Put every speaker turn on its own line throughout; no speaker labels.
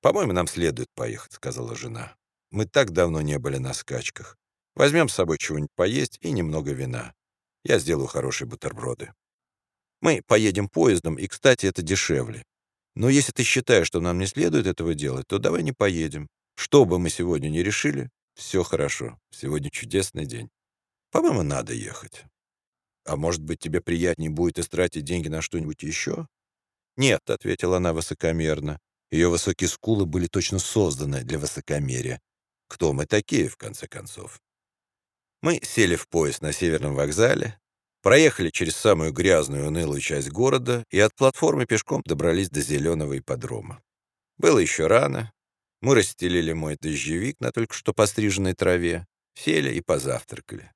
«По-моему, нам следует поехать», — сказала жена. «Мы так давно не были на скачках. Возьмем с собой чего-нибудь поесть и немного вина. Я сделаю хорошие бутерброды. Мы поедем поездом, и, кстати, это дешевле. Но если ты считаешь, что нам не следует этого делать, то давай не поедем. Что бы мы сегодня не решили, все хорошо. Сегодня чудесный день. По-моему, надо ехать. А может быть, тебе приятнее будет истратить деньги на что-нибудь еще? Нет, — ответила она высокомерно. Ее высокие скулы были точно созданы для высокомерия. Кто мы такие, в конце концов? Мы сели в поезд на Северном вокзале, проехали через самую грязную и унылую часть города и от платформы пешком добрались до зеленого ипподрома. Было еще рано. Мы расстелили мой дождевик на только что постриженной траве, сели и позавтракали.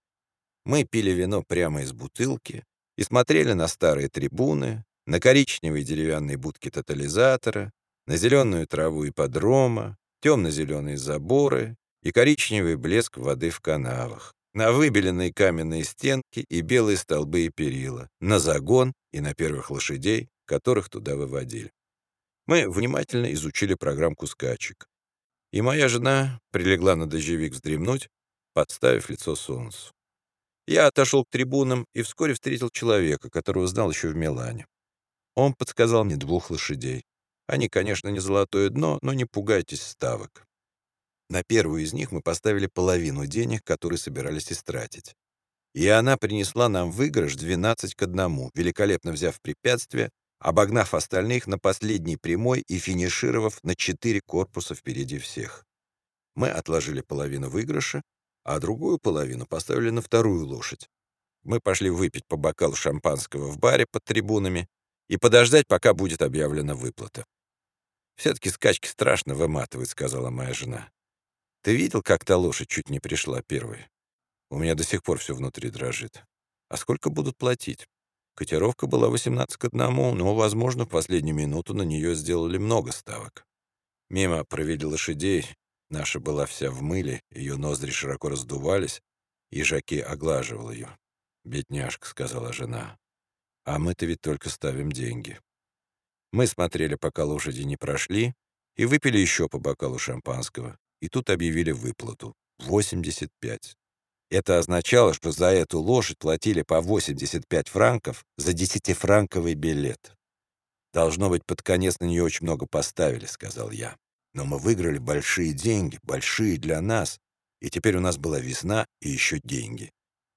Мы пили вино прямо из бутылки и смотрели на старые трибуны, на коричневые деревянные будки тотализатора, на зеленую траву ипподрома, темно-зеленые заборы и коричневый блеск воды в канавах, на выбеленные каменные стенки и белые столбы и перила, на загон и на первых лошадей, которых туда выводили. Мы внимательно изучили программку скачек. И моя жена прилегла на дождевик вздремнуть, подставив лицо солнцу. Я отошел к трибунам и вскоре встретил человека, которого знал еще в Милане. Он подсказал мне двух лошадей. Они, конечно, не золотое дно, но не пугайтесь ставок. На первую из них мы поставили половину денег, которые собирались истратить. И она принесла нам выигрыш 12 к 1, великолепно взяв препятствие, обогнав остальных на последней прямой и финишировав на 4 корпуса впереди всех. Мы отложили половину выигрыша, а другую половину поставили на вторую лошадь. Мы пошли выпить по бокалу шампанского в баре под трибунами и подождать, пока будет объявлена выплата. «Все-таки скачки страшно выматывают», — сказала моя жена. «Ты видел, как та лошадь чуть не пришла первой? У меня до сих пор все внутри дрожит. А сколько будут платить?» Котировка была 18 к 1, но, возможно, в последнюю минуту на нее сделали много ставок. Мимо провели лошадей, наша была вся в мыле, ее ноздри широко раздувались, и Жаки оглаживал ее. «Бедняжка», — сказала жена, — «а мы-то ведь только ставим деньги». Мы смотрели, пока лошади не прошли, и выпили еще по бокалу шампанского, и тут объявили выплату — 85. Это означало, что за эту лошадь платили по 85 франков за десятифранковый билет. «Должно быть, под конец на нее очень много поставили», — сказал я. «Но мы выиграли большие деньги, большие для нас, и теперь у нас была весна и еще деньги.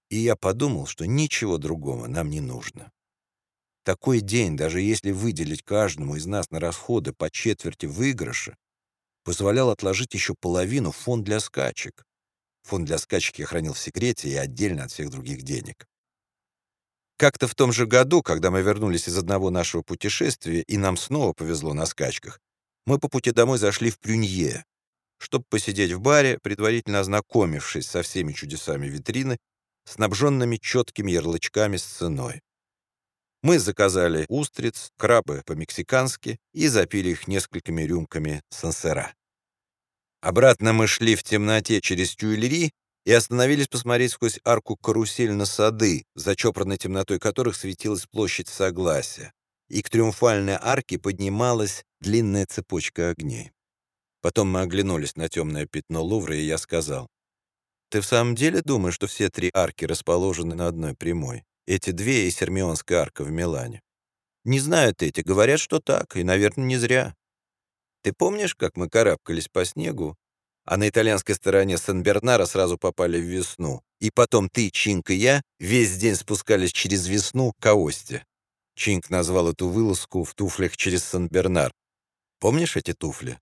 И я подумал, что ничего другого нам не нужно. Такой день, даже если выделить каждому из нас на расходы по четверти выигрыша, позволял отложить еще половину в фонд для скачек. Фонд для скачек я хранил в секрете и отдельно от всех других денег. Как-то в том же году, когда мы вернулись из одного нашего путешествия, и нам снова повезло на скачках, мы по пути домой зашли в Плюнье, чтобы посидеть в баре, предварительно ознакомившись со всеми чудесами витрины, снабженными четкими ярлычками с ценой. Мы заказали устриц, крабы по-мексикански и запили их несколькими рюмками сансера. Обратно мы шли в темноте через Тюильри и остановились посмотреть сквозь арку-карусель на сады, за чопорной темнотой которых светилась площадь Согласия, и к триумфальной арке поднималась длинная цепочка огней. Потом мы оглянулись на темное пятно Лувра, и я сказал, «Ты в самом деле думаешь, что все три арки расположены на одной прямой? Эти две и Сермионская арка в Милане?» «Не знают эти, говорят, что так, и, наверное, не зря. Ты помнишь, как мы карабкались по снегу, а на итальянской стороне Сан-Бернара сразу попали в весну, и потом ты, Чинк и я весь день спускались через весну к Аосте?» Чинк назвал эту вылазку в туфлях через Сан-Бернар. Помнишь эти туфли?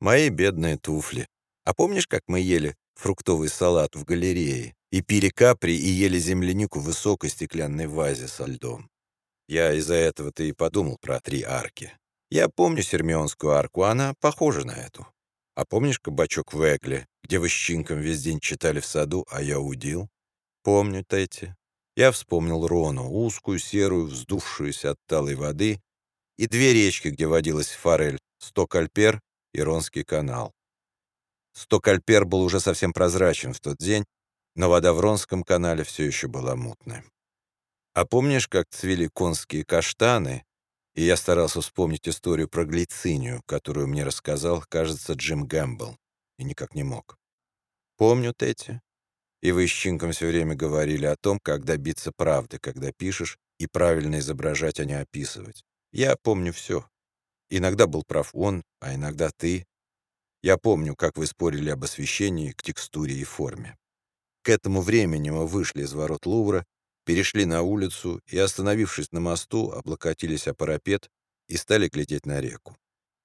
Мои бедные туфли. А помнишь, как мы ели фруктовый салат в галерее и пили капри и ели землянику в высокой стеклянной вазе со льдом? Я из-за этого-то и подумал про три арки. Я помню Сермионскую арку, она похожа на эту. А помнишь кабачок в Эгле, где вы с Чинком весь день читали в саду, а я удил? Помню, Тетти. Я вспомнил Рону, узкую, серую, вздувшуюся от талой воды, и две речки, где водилась форель, Стокальпер и Ронский канал. Стокальпер был уже совсем прозрачен в тот день, но вода в Ронском канале все еще была мутной. А помнишь, как цвели конские каштаны И я старался вспомнить историю про глицинию, которую мне рассказал, кажется, Джим Гэмбл, и никак не мог. Помню, Тетти. И вы с Чинком все время говорили о том, как добиться правды, когда пишешь, и правильно изображать, а не описывать. Я помню все. Иногда был прав он, а иногда ты. Я помню, как вы спорили об освещении к текстуре и форме. К этому времени мы вышли из ворот Лувра, перешли на улицу и, остановившись на мосту, облокотились о парапет и стали глядеть на реку.